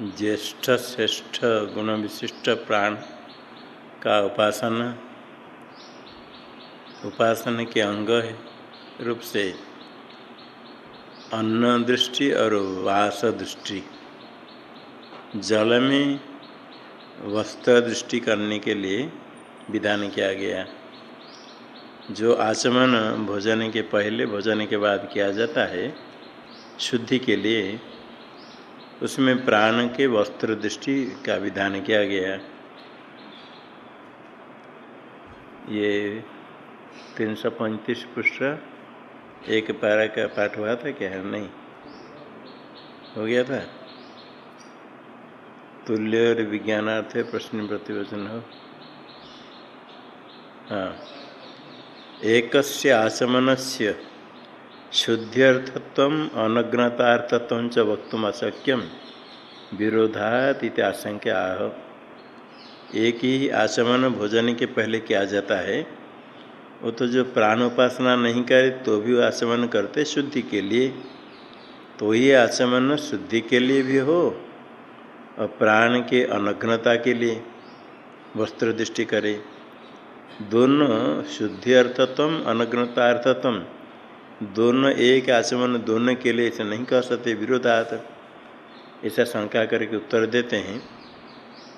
ज्येष्ठ श्रेष्ठ गुण विशिष्ट प्राण का उपासना। उपासना के अंग है, रूप से अन्न दृष्टि और वास दृष्टि जल में वस्त्र दृष्टि करने के लिए विधान किया गया। जो आचमन भोजन के पहले, भोजन के बाद किया जाता है, शुद्धि के लिए उसमें प्राण के वस्त्र दृष्टि का विधान किया गया। ये तीन सौ पैंतीस पृष्ठ एक पारा का पाठ हुआ था क्या? नहीं। हो गया था? तुल्य और विज्ञानार्थ प्रश्न प्रतिवचन हो। हाँ। एक आचमन से शुद्ध्यर्थत्व अनग्नतार्थत्व च वक्तुम अशक्यम विरोधात इति आशंका आह। एक ही आचमन भोजन के पहले किया जाता है। वो तो जो प्राण उपासना नहीं करे तो भी आचमन करते शुद्धि के लिए। तो ये आचमन शुद्धि के लिए भी हो, और प्राण के अनग्नता के लिए वस्त्र दृष्टि करे। दोनों शुद्धि अर्थत्व अनग्नता अर्थत्व दोनों एक आचमन, दोनों के लिए ऐसे नहीं कह सकते, विरोधात। ऐसा शंका करके उत्तर देते हैं,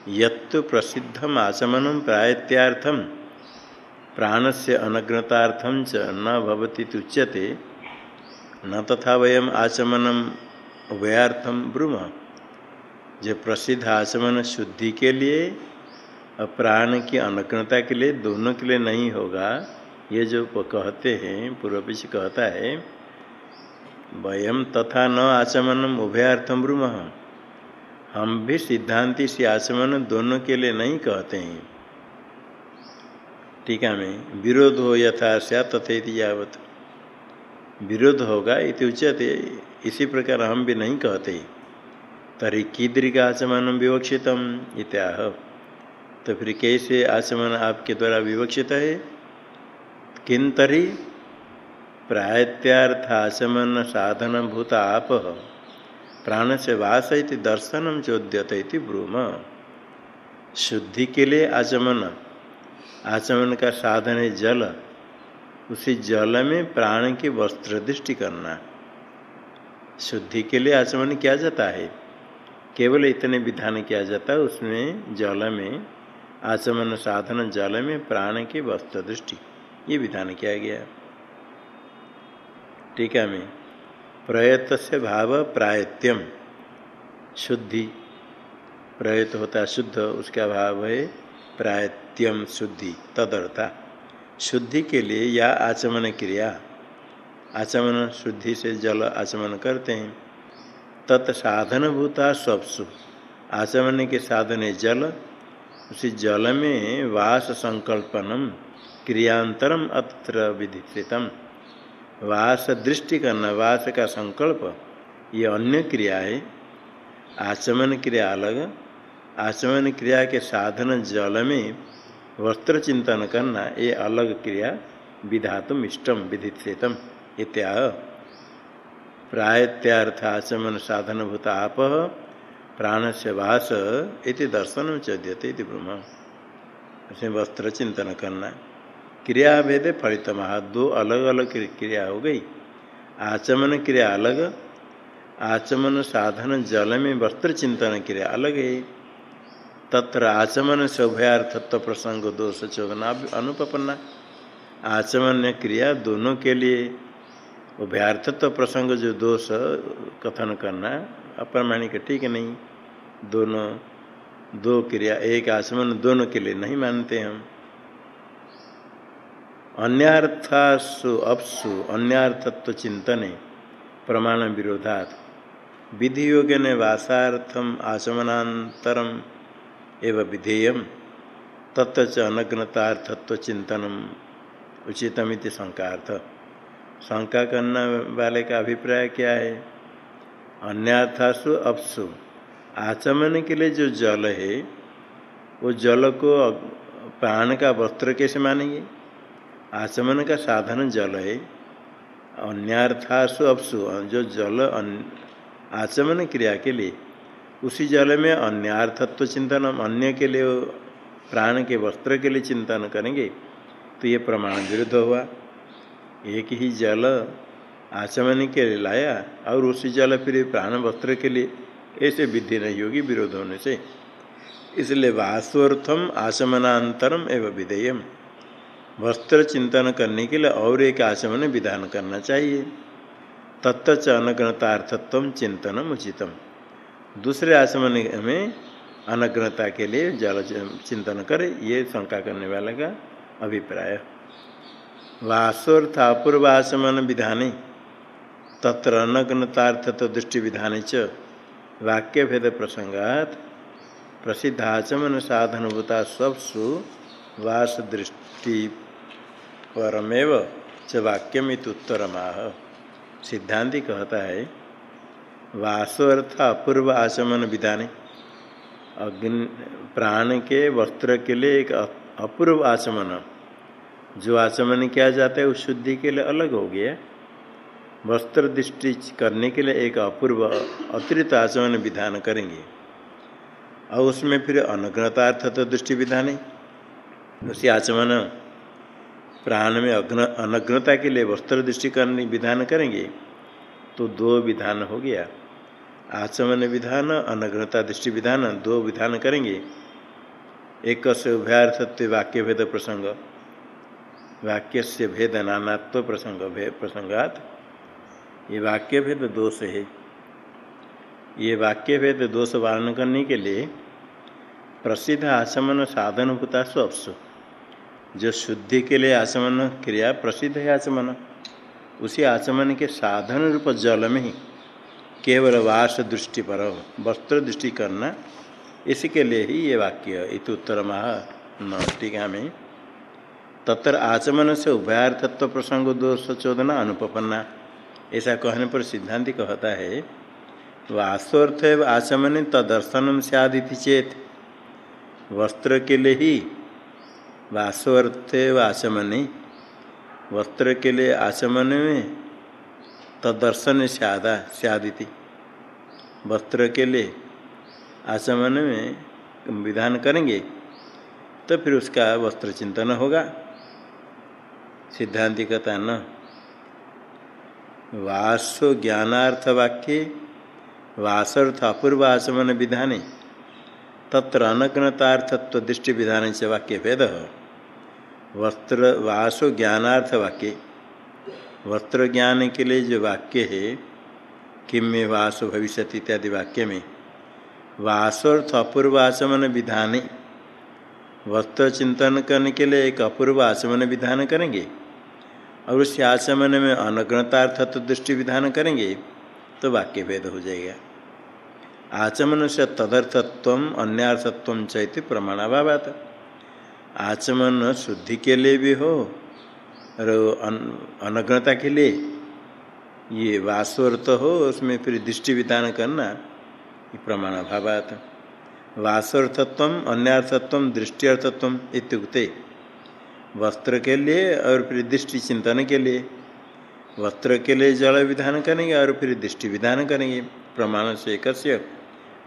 यत्तु प्रसिद्धम आचमनम प्रायत्यार्थम प्राण से अनग्नतार्थम च न भवती उच्यते न तथा वयम आचमनम उभयार्थम ब्रूम। जो प्रसिद्ध आचमन शुद्धि के लिए और प्राण की अनग्नता के लिए दोनों के लिए नहीं होगा ये जो कहते हैं पूर्व पीछे कहता है वयम तथा न आचमनम उभयार्थम ब्रूम। हम भी सिद्धांति से आचमन दोनों के लिए नहीं कहते हैं। टीका में विरोध हो यथा सया तथे यावत। विरोध होगा इति उच्यते, इसी प्रकार हम भी नहीं कहते। तरी कीदृक आचमन विवक्षितम इत्याह। तो फिर कैसे आचमन आपके द्वारा विवक्षित है? किंतरी प्रायत्यार्थ आचमन साधन भूत आप प्राण से वास दर्शनम चोद्यत ब्रूम। शुद्धि के लिए आचमन। आचमन का साधन है जल। उसी जल में प्राण की वस्त्र दृष्टि करना। शुद्धि के लिए आचमन किया जाता है। केवल इतने विधान किया जाता है, उसमें जल में आचमन साधन जल में प्राण की वस्त्र दृष्टि ये विधान किया गया। टीका में प्रयत से भाव प्रायत्यम। शुद्धि। प्रयत होता शुद्ध, उसका भाव है प्रायत्यम शुद्धि, तदर्था। शुद्धि के लिए या आचमन क्रिया। आचमन, शुद्धि से जल आचमन करते हैं। तत्साधन भूता स्वप्सु। आचमन के साधन है जल। उसी जल में वास संकल्पनम। क्रियांतरम अत्र विधितम वास दृष्टि करना, वास का संकल्प, ये अन्य क्रिया है। आचमन क्रिया अलग, आचमन क्रिया के साधन जल में वस्त्र चिंतन करना, ये अलग क्रिया, विधातुम इष्टम विधितम इत्या प्रायत्यार्थ आचमन साधन भूत आप प्राण से वास दर्शन चद्यते ब्रह्म। वस्त्र चिंतन करना। क्रिया भेद फलित महा दो अलग अलग क्रिया हो गई। आचमन क्रिया अलग, आचमन साधन जल में वस्त्र चिंतन क्रिया अलग है। तत्र आचमन से उभयार्थत्व प्रसंग दोष चौगना अनुपन्ना आचमन क्रिया दोनों के लिए। उभयार्थत्व प्रसंग जो दोष कथन करना, अप्रमाणिक ठीक नहीं। दोनों, दो क्रिया, एक आचमन दोनों के लिए नहीं मानते हम। अन्यार्थासु अपसु, अन्यार्थत्व चिंतने, प्रमाण विरोधात। विधि योग ने वासार्थम आचमनातरम एवं विधेय तत्व च अनग्नतार्थत्व चिंतनम उचितमिति शंकार्थ शंका करने वाले का अभिप्राय क्या है? अन्यार्थासु अपसु। आचमन के लिए जो जल है, वो जल को प्राण का वस्त्र कैसे मानेंगे? आचमन का साधन जल है, अन्यार्थासु अपसु, जो जल आचमन क्रिया के लिए, उसी जल में अन्यार्थत्व चिंतन, अन्य के लिए, प्राण के वस्त्र के लिए चिंतन करेंगे तो ये प्रमाण विरुद्ध हुआ। एक ही जल आचमन के लिए लाया, और उसी जल फिर प्राण वस्त्र के लिए, ऐसे विधि नहीं होगी विरोध होने से, इसलिए वास्तवर्थम आचमनांतरम एवं विधेयम। वस्त्र चिंतन करने के लिए और एक आचमन विधान करना चाहिए। तत्च अनग्नतार्थत्व चिंतनम उचितम। दूसरे आचमन में अनग्नता के लिए जल चिंतन करे, ये शंका करने वाले का अभिप्राय। वासोर्थ अपूर्व आचमन विधान, तत्र अनग्नतार्थत्व दृष्टि विधान च, वाक्य भेद प्रसंगात प्रसिद्ध आचमन साधनभूता सबसु वास दृष्टि परमेव च वाक्यमित उत्तरमाह सिद्धांति कहता है वासो अर्थ अपूर्व आचमन विधान। अग्नि, प्राण के वस्त्र के लिए एक अपूर्व आचमन। जो आचमन किया जाता है, उस शुद्धि के लिए अलग हो गया। वस्त्र दृष्टि करने के लिए एक अपूर्व, अतिरिक्त आचमन विधान करेंगे। और उसमें फिर अनग्नतार्थ तो दृष्टि विधान। उसी आचमन प्राण में अग्न, अनग्नता के लिए वस्त्र दृष्टि करने विधान करेंगे तो दो विधान हो गया। आचमन विधान, अनग्नता दृष्टि विधान, दो विधान करेंगे। एक से उभयार्थत्व वाक्य भेद प्रसंग। वाक्य से भेद नानात्व प्रसंग प्रसंगात। ये वाक्य भेद दोष है। ये वाक्य भेद दोष वारण करने के लिए प्रसिद्ध आचमन साधन होता स्वप्सु। जो शुद्धि के लिए आचमन क्रिया प्रसिद्ध है आचमन, उसी आचमन के साधन रूप जल में ही केवल वास दृष्टि पर वस्त्र दृष्टि करना इसके लिए ही ये वाक्य इत उत्तर महा टीका में तत्र आचमन से उभयार्थत्व प्रसंग दोष चोदना अनुपन्ना ऐसा कहने पर सिद्धांति कहता है वास्तवर्थ आचमन तदर्शनम सदी चेत, वस्त्र के लिए ही वास्तवर्थ आचमन वस्त्र के लिए आचमन में तदर्शन स्यादा, स्यादिति। वस्त्र के लिए आचमन में विधान करेंगे तो फिर उसका वस्त्र चिंतन होगा। सिद्धांति कहता न, वासो ज्ञानार्थ वाक्य, वासर्थ अपूर्व आचमन विधान। तत्र अनग्नतार्थत्व दृष्टि विधान से वाक्य भेद। वस्त्र वासो ज्ञानार्थ वाक्य। वस्त्र ज्ञान के लिए जो वाक्य है, किम में वास भविष्य इत्यादि वाक्य में वासोर्थ अपूर्व आचमन विधान। वस्त्र चिंतन करने के लिए एक अपूर्व आचमन विधान करेंगे, और उस आचमन में अनग्नतार्थत्व दृष्टि विधान करेंगे तो वाक्य भेद हो जाएगा। आचमन से तदर्थत्व अन्यार्थत्व चैत्य प्रमाणाभावात। आचमन शुद्धि के लिए भी हो, और अनग्नता के लिए। ये वास्वर्थ हो, उसमें फिर दृष्टि विधान करना, ये प्रमाण अभावात। वासर्थत्व अन्यर्थत्व दृष्टिअर्थत्व इत्युक्ते। वस्त्र के लिए और फिर दृष्टि चिंतन के लिए। वस्त्र के लिए जल विधान करेंगे और फिर दृष्टि विधान करेंगे। प्रमाण से एक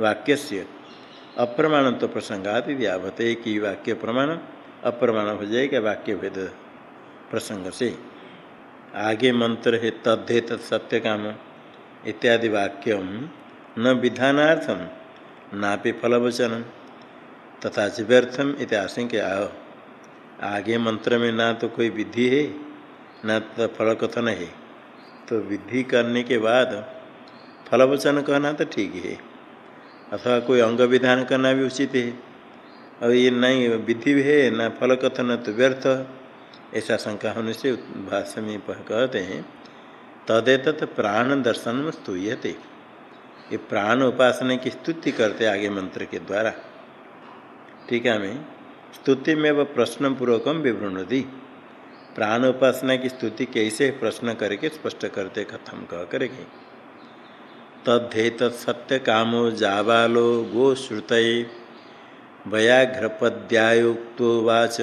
वाक्य से अप्रमाण तो प्रसंगात व्यावत एक ही वाक्य प्रमाण। अप्रमाण हो जाएगा वाक्य भेद प्रसंग से। आगे मंत्र है तद्धे सत्य काम इत्यादि वाक्यम न विधानार्थम, नापि फलवचन तथा च व्यर्थम इत आशंका आगे मंत्र में ना तो कोई विधि है, न तो फल कथन है। तो विधि करने के बाद फलवचन कहना तो ठीक है, अथवा कोई अंग विधान करना भी उचित है। और ये नहीं विधि है, न फल कथन तो व्यर्थ। ऐसा शंका होने से भाष्य में कहते हैं तदेत प्राण दर्शन स्तूयते। ये प्राण उपासना की स्तुति करते आगे मंत्र के द्वारा। ठीक है, मैं स्तुति में वह प्रश्न पूर्वकम विवृणति। प्राण उपासना की स्तुति कैसे प्रश्न करके स्पष्ट करते, कथम कह करेंगे तद्धेत सत्य कामो जाबालो गो श्रुत व्याघ्रपद्यायुक्तो वाच।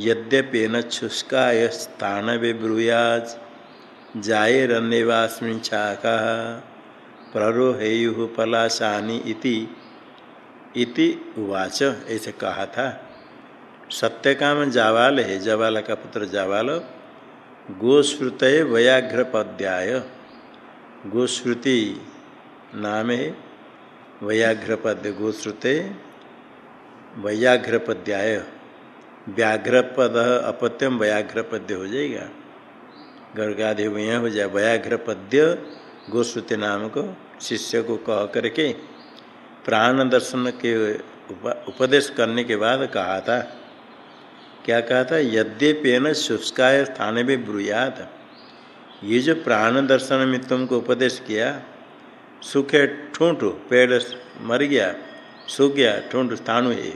यद्यपेन शुष्काय स्थान ब्रूयाज जाएरन्यवास्मिन शाखा प्ररोहेयु पलाशानी इति। इति उवाच, ऐसे कहा था। सत्य काम जावाल है, जवाल का पुत्र जावाल। गोश्रुत व्याघ्र पद्याय गोश्रुति नाम है। व्याघ्र पद्य गोश्रुते। व्याघ्र पद्याय व्याघ्र अपत्यम व्याघ्र पद्य हो जाएगा। गर्गाधि हो जाए। व्याघ्र पद्य गोश्रुति नाम को, शिष्य को कह करके प्राण दर्शन के उपदेश करने के बाद कहा था। क्या कहा था? यद्यपेन शुष्काय स्थान में ब्रुयात। ये जो प्राण दर्शन में तुमको उपदेश किया, सूखे ठूंठ, पेड़ मर गया सूख गया ठूंठ स्थानु है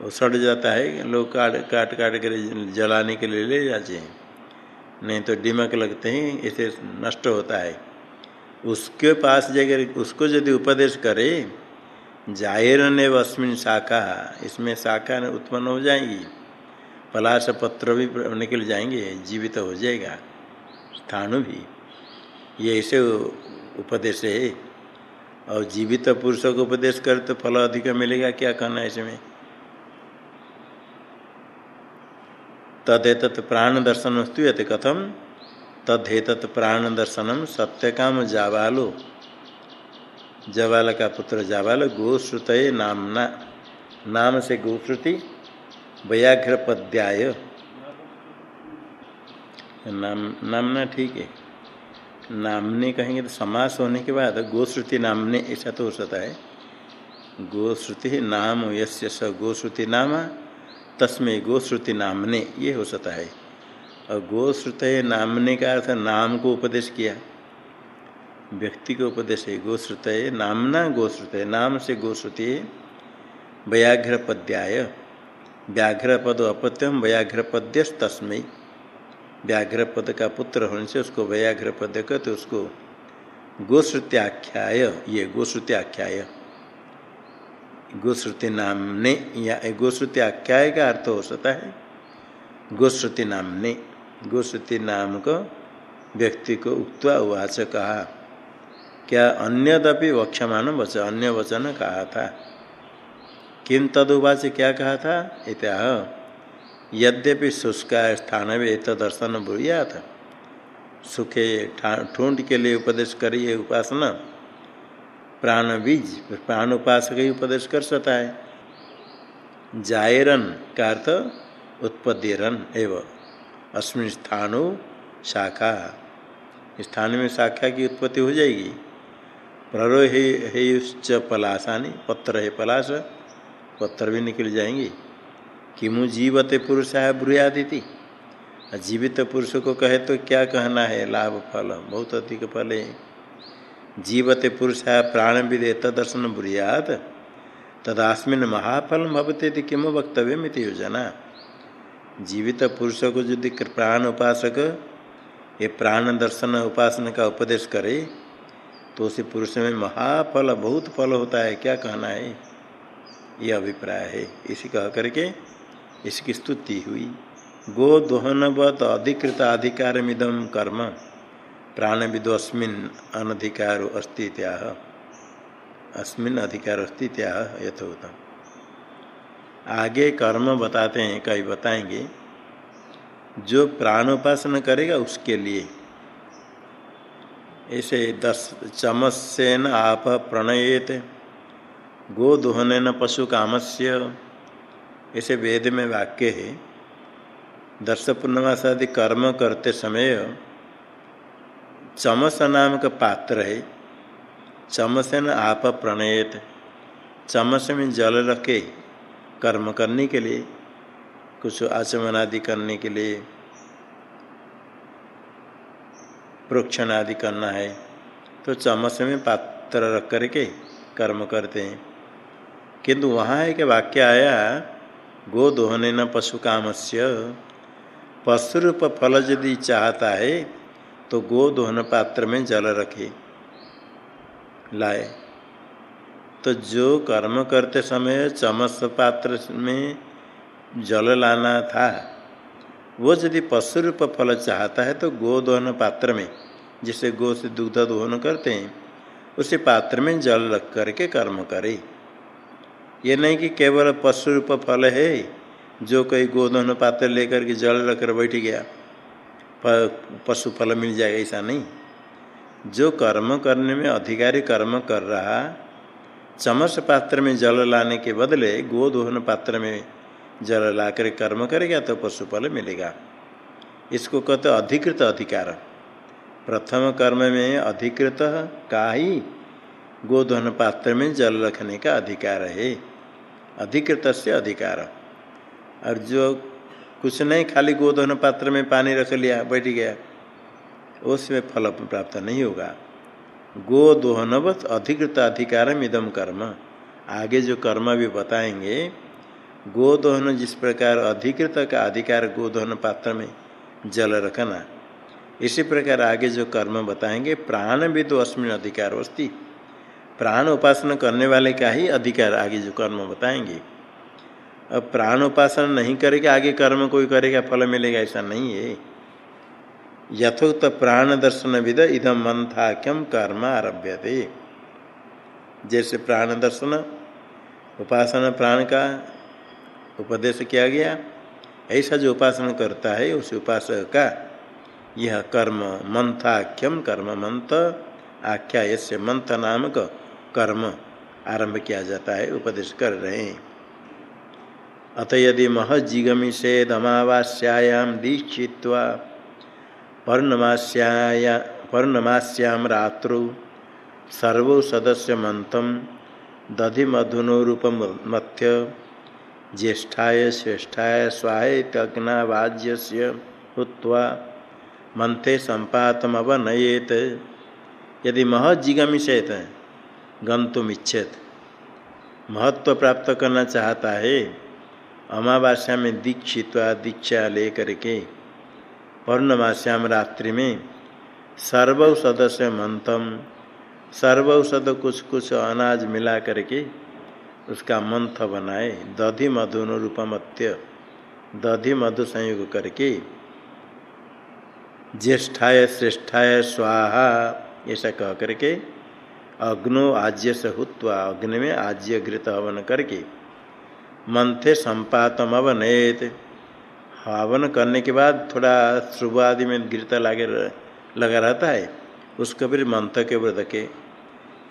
वो सड़ जाता है, लोग काट काट काट कर जलाने के लिए ले जाते हैं। नहीं तो डिमक लगते हैं, इसे नष्ट होता है। उसके पास जाकर उसको यदि उपदेश करे, ज़ाहिर ने वस्मिन शाखा, इसमें शाखा उत्पन्न हो जाएँगी। पलाश पत्र भी निकल जाएँगे, जीवित तो हो जाएगा। स्थानु भी, ये ऐसे उपदेश है। और जीवित पुरुषों को उपदेश करे तो फल अधिक मिलेगा, क्या कहना है इसमें? तदेत प्राण दर्शन स्तूयते कथम? तदेत प्राण दर्शनम सत्य काम जावालो। जवाल का पुत्र जावाल गोश्रुत नामना। नाम से गोश्रुति व्याघ्र पद्याय नाम, नामना ठीक है। नामने कहेंगे तो समास होने के बाद गोश्रुति नामने ऐसा तो हो सकता है। गोश्रुति नाम यस्य स गोश्रुति नाम, तस्में गोश्रुति नामने, ये हो सकता है। और गोश्रुत नामने का अर्थ नाम को उपदेश किया। व्यक्ति को उपदेश है, गोश्रुत नामना गोश्रुत नाम से गोश्रुति व्याघ्र पद्याय व्याघ्र पद अपत्यम व्याघ्र पद्य तस्मय व्याघ्र पद का पुत्र होने से उसको व्याघ्र पद्य कहते उसको गोश्रुत्याख्याय, ये गोश्रुत्याख्याय। गोश्रुति नाम ने, या गोश्रुति आख्याय का अर्थ हो सकता है। गोश्रुति नाम ने, गोश्रुति नाम को व्यक्ति को उक्वा उवाच कहा। क्या अन्यदपि वक्षमान वचन अन्य वचन कहा था? किम तदुवाच क्या कहा था? इत्या यद्यपि शुष्का स्थान में इत दर्शन बुढ़िया था। सुखे ठूंठ के लिए उपदेश करिए उपासना। प्राण बीज, प्राण उपासक ही उपदेश कर सकता है। जायरन का अर्थ उत्पत्तिरन एवं अस्मिन स्थानु शाखा। स्थान में शाखा की उत्पत्ति हो जाएगी। प्ररोहेयुश्च पलासानी, पत्र है पलाश पत्थर भी निकल जाएँगे। किमु जीवते पुरुष है ब्रुयादिति? जीवित पुरुष को कहे तो क्या कहना है? लाभ फल। बहुत अधिक फल है। जीवते पुरुष है प्राण विदे तदर्शन ब्रुयात। तदास्मिन महाफल भवते थे किम वक्तव्य मित योजना। जीवित पुरुष को यदि प्राण उपासक ये प्राण दर्शन उपासना का उपदेश करे तो उसी पुरुष में महाफल, बहुत फल होता है। क्या कहना है? ये अभिप्राय है। इसी कह करके इसकी स्तुति हुई। गो दोहनवत अधिकृत अधिकार मिदम कर्म। प्राण अस्मिन अनधिकार अस्ति त्याह अस्मिन अधिकार अस्ति त्याह यथोत आगे कर्म बताते हैं कई बताएँगे, जो प्राण उपासना करेगा उसके लिए। ऐसे दस चमच से न आप प्रणयेत। गोदोहन पशु कामस्य ऐसे वेद में वाक्य है दर्श पूर्णमास आदि कर्म करते समय चमस नाम का पात्र है। चमस न आप प्रणयत चमस में जल रखे कर्म करने के लिए, कुछ आचमन आदि करने के लिए प्रोक्षण आदि करना है तो चम्मच में पात्र रख करके कर्म करते हैं। किंतु वहाँ एक वाक्य आया गो दोहने न पशु काम से पशुरूप फल यदि चाहता है तो गो दोहन पात्र में जल रखे। लाए। तो जो कर्म करते समय चमस पात्र में जल लाना था, वो यदि पशु रूप फल चाहता है तो गोदोहन पात्र में, जिसे गो से दुग्ध दोहन करते हैं, उसी पात्र में जल रख करके कर्म करे। ये नहीं कि केवल पशु रूप फल है, जो कोई गोधन पात्र लेकर के जल रखकर बैठ गया पशु फल मिल जाएगा, ऐसा नहीं। जो कर्म करने में अधिकारी कर्म कर रहा, चमस पात्र में जल लाने के बदले गोदोहन पात्र में जल ला कर कर्म करेगा तो पशु फल मिलेगा। इसको कहते अधिकृत अधिकार। प्रथम कर्म में अधिकृत का ही गोधन पात्र में जल रखने का अधिकार है। अधिकृत से अधिकार। और जो कुछ नहीं, खाली गोधन पात्र में पानी रख लिया, बैठ गया, उसमें फल प्राप्त नहीं होगा। गो दोहनवत अधिकृत अधिकार इदम कर्म। आगे जो कर्म भी बताएँगे, गोदोहन जिस प्रकार अधिकृत का अधिकार गोदोहन पात्र में जल रखना, इसी प्रकार आगे जो कर्म बताएँगे प्राण भी तो अस्मिन अधिकार वस्ती प्राण उपासना करने वाले का ही अधिकार आगे जो कर्म बताएँगे। अब प्राण उपासना नहीं करेगा, आगे कर्म कोई करेगा, फल मिलेगा, ऐसा नहीं है। यथोक्त प्राण दर्शन विद इधम मंथाख्यम कर्म आरभ्य थे जैसे प्राण दर्शन, उपासना प्राण का उपदेश किया गया, ऐसा जो उपासना करता है, उस उपासक का यह कर्म मंथाख्यम कर्म मंथ आख्या यसे मंथ नामक कर्म आरंभ किया जाता है, उपदेश कर रहे हैं। अत यदि महजिगमी अमावास्यायाम दीक्षित्वा पर्णमास्याया पर्णमास्याम रात्रु सर्व सदस्य मंथम दधि मधुनोरूपम मथ्य ज्येष्ठाय श्रेष्ठाय स्वाहेतग्नावाज्य हुआ मंथे संपातमवनयेत यदि महजिगमिषेत गंतुम इच्छेत महत्व प्राप्त करना चाहता है, अमावास्या में दीक्षित दीक्षा ले करके पौर्णमास्याम रात्रि में सर्व सदस्य मंथम सर्वौषध कुछ कुछ अनाज मिला करके उसका मंथ बनाए, दधि मधु रूपमत्य दधि मधु संयोग करके ज्येष्ठाय, श्रेष्ठाय, स्वाहा, ऐसा कह करके अग्नो आज्य से हुआ अग्नि में आज्य घृत हवन करके। मंथे संपातम अवनेत। हवन करने के बाद थोड़ा शुभ आदि में घृत लागे लगा रहता है, उसको फिर मंथ के व्रत के।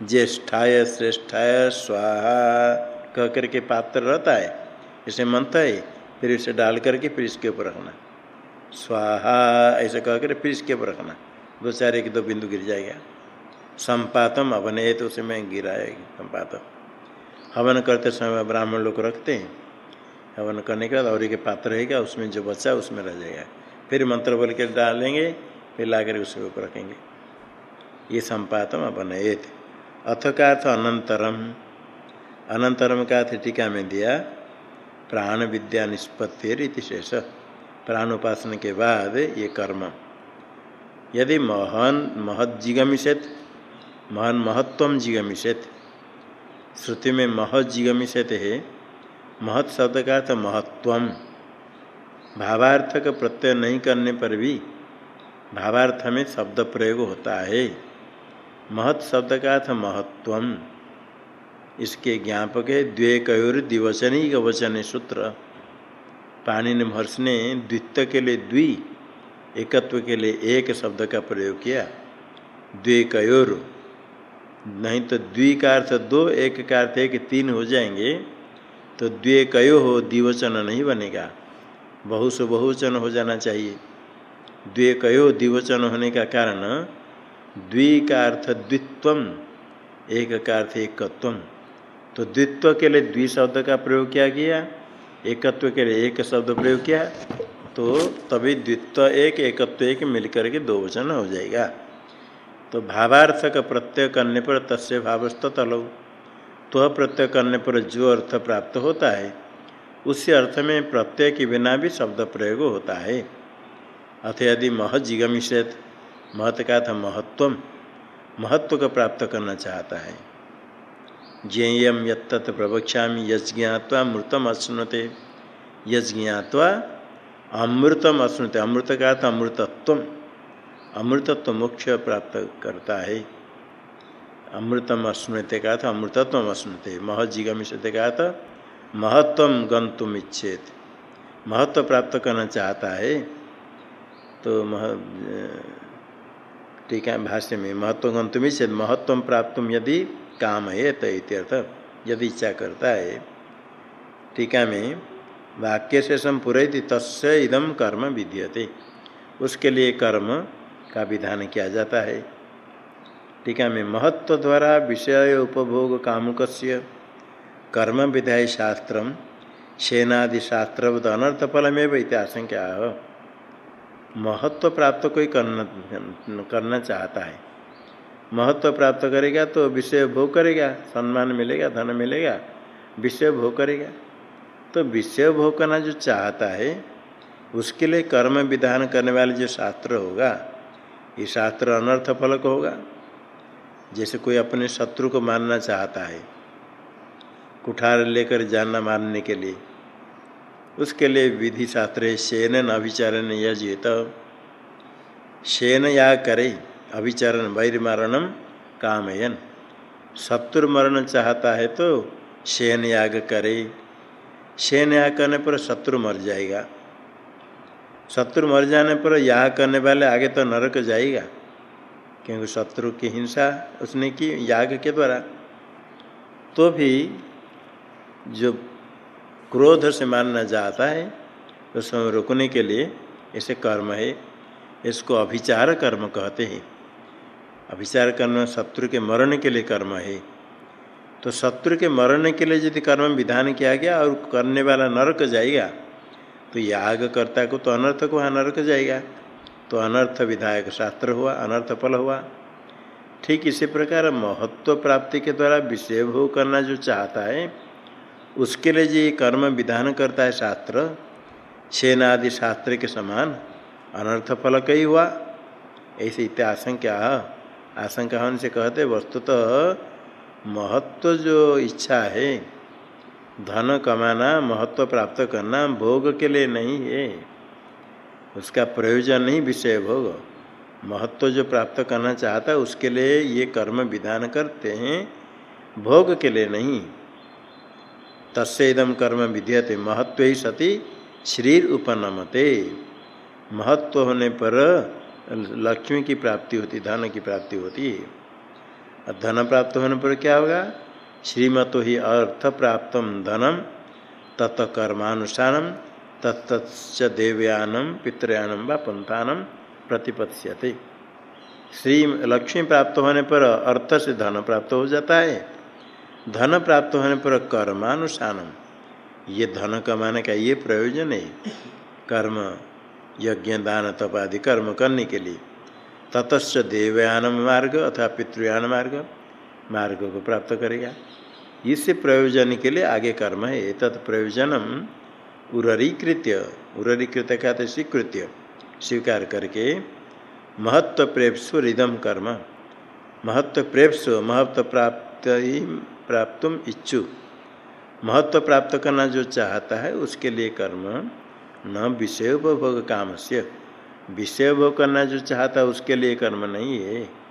ज्येष्ठाय, श्रेष्ठाय, स्वाहा कह करके पात्र रहता है, इसे मंथ है, फिर इसे डाल करके फिर इसके ऊपर रखना। स्वाहा, ऐसे कह कर फिर इसके ऊपर रखना। दो चार एक दो बिंदु गिर जाएगा। संपातम अवनय तो उसे मैं गिराएगी संपातम। हवन करते समय ब्राह्मण लोग रखते हैं। हवन करने के बाद और एक पात्र रहेगा उसमें जो बचा उसमें रह जाएगा। फिर मंत्र बोल के डालेंगे, फिर ला कर उसके ऊपर रखेंगे। ये संपातम अवनयत अथ का अर्थ अनंतरम। अनंतरम का अर्थ टीका में दिया, प्राण विद्या निष्पत्ति शेष। प्राण उपासना के बाद ये कर्म। यदि महन महत जिगमिषेत महन महत्व जिगमिषेत। श्रुति में महत जिगमिषेत है, महत शब्द का अर्थ महत्व भावार्थ का प्रत्यय नहीं करने पर भी भावार्थ में शब्द प्रयोग होता है। महत शब्द का अर्थ महत्व इसके ज्ञापक है द्वे कयोर द्विवचनी का वचन सूत्र। पाणी ने महर्ष ने द्वित्व के लिए द्वि, एकत्व के लिए एक शब्द का प्रयोग किया। द्वे कयोर नहीं तो द्वि का अर्थ दो, एक का अर्थ एक तीन हो जाएँगे तो द्वे कयो हो, द्विवचन नहीं बनेगा। बहु से बहुवचन हो जाना चाहिए। द्वे कयो, द्विवचन होने का कारण, द्वि का अर्थ द्वित्व एक का अर्थ एकत्व तो द्वित्व के लिए द्वि शब्द का प्रयोग किया गया एकत्व के लिए एक शब्द प्रयोग किया तो तभी द्वित्व एक, एकत्व एक मिलकर के दो वचन हो जाएगा। तो भावार्थ का प्रत्यय करने पर तस्य भावस्थ तलो तो प्रत्यय करने पर जो अर्थ प्राप्त होता है, उसी अर्थ में प्रत्यय के बिना भी शब्द प्रयोग होता है। अथ यदि मह जिगमिषेत महत्व का था महत्व महत्व को प्राप्त करना चाहता है। ज्ञेयम यत्त प्रवक्षा यज्ञात्वा मृतम अश्नुते। यज्ञात्वा अमृतम अश्नुते, अमृत का था अमृतत्व अमृतत्व मोक्ष प्राप्त करता है। अमृतम अश्नुते का था अमृतत्व अश्नुते महजिगमिष्यते का था महत्व गंतुम इच्छेद महत्व प्राप्त करना चाहता है तो मह टीका भाष्य में महत्व गंतुम इच्छेद महत्व प्राप्त यदि काम है तो इत्यर्थ, यदि इच्छा करता है। टीका में वाक्य से संपूरित तस्य इदम कर्म विद्यते। उसके लिए कर्म का विधान किया जाता है। टीका में महत्व द्वारा विषय उपभोग कामुक कर्म विधाय शास्त्र सेनादि शास्त्र अनर्थ फलमेव इत्याशंका महत्व प्राप्त कोई करना करना चाहता है। महत्व प्राप्त करेगा तो विषय भोग करेगा, सम्मान मिलेगा, धन मिलेगा, विषय भोग करेगा। तो विषय भोग करना जो चाहता है, उसके लिए कर्म विधान करने वाले जो शास्त्र होगा ये शास्त्र अनर्थ फलक होगा। जैसे कोई अपने शत्रु को मारना चाहता है, कुठार लेकर जाना मारने के लिए, उसके लिए विधि शास्त्र है शेन अभिचारण यजित। शेन या करे अभिचारण वैरमारणम कामयन। शत्रु मरण चाहता है तो शेन याग करे। शेन याग करने पर शत्रु मर जाएगा। शत्रु मर जाने पर याग करने वाले आगे तो नरक जाएगा। क्योंकि शत्रु की हिंसा उसने की याग के द्वारा। तो भी जो क्रोध से मानना जाता है उसमें रोकने के लिए ऐसे कर्म है। इसको अभिचार कर्म कहते हैं। अभिचार कर्म शत्रु के मरण के लिए कर्म है। तो शत्रु के मरण के लिए यदि कर्म विधान किया गया और करने वाला नरक जाएगा तो याग करता को तो अनर्थ को नरक जाएगा। तो अनर्थ विधायक शास्त्र हुआ, अनर्थ फल हुआ। ठीक इसी प्रकार महत्व प्राप्ति के द्वारा विषय भोग करना जो चाहता है, उसके लिए जो कर्म विधान करता है शास्त्र सेना आदि शास्त्र के समान अनर्थ फल कई हुआ। ऐसे इत्या आशंका आशंका होने से कहते वस्तुतः तो महत्व जो इच्छा है धन कमाना, महत्व प्राप्त करना भोग के लिए नहीं है। उसका प्रयोजन नहीं, विषय भोग। महत्व जो प्राप्त करना चाहता है, उसके लिए ये कर्म विधान करते हैं, भोग के लिए नहीं। तस्दम कर्म विधीयते, महत्व ही सती, शरीर उपनमते। महत्व होने पर लक्ष्मी की प्राप्ति होती, धन की प्राप्ति होती है। धन प्राप्त होने पर क्या होगा? श्रीमतो ही अर्थ प्राप्त धनम तत्कर्मानुष्ठान तत्च देवयानम पितृयानम व पंथानम प्रतिपत्स्यते। श्री लक्ष्मी प्राप्त होने पर अर्थ से धन प्राप्त हो जाता है। धन प्राप्त होने पर कर्मानुष्ठानम ये धन कमाने का ये प्रयोजन है। कर्म, यज्ञ, दान, तप आदि कर्म करने के लिए। ततश्च देवयान मार्ग अथवा पितृयान मार्ग। मार्ग को प्राप्त करेगा। इस प्रयोजन के लिए आगे कर्म है। तत्प्रयोजनम उरीकृत्य उरीकृत कहते स्वीकृत्य। स्वीकार करके महत्व प्रेप्सु रिदम कर्म। महत्व प्रेप्सु, महत्व प्राप्त प्राप्त इच्छु। महत्व प्राप्त करना जो चाहता है, उसके लिए कर्म न विषय उपभोग काम से विषय भोग करना जो चाहता है, उसके लिए कर्म नहीं है।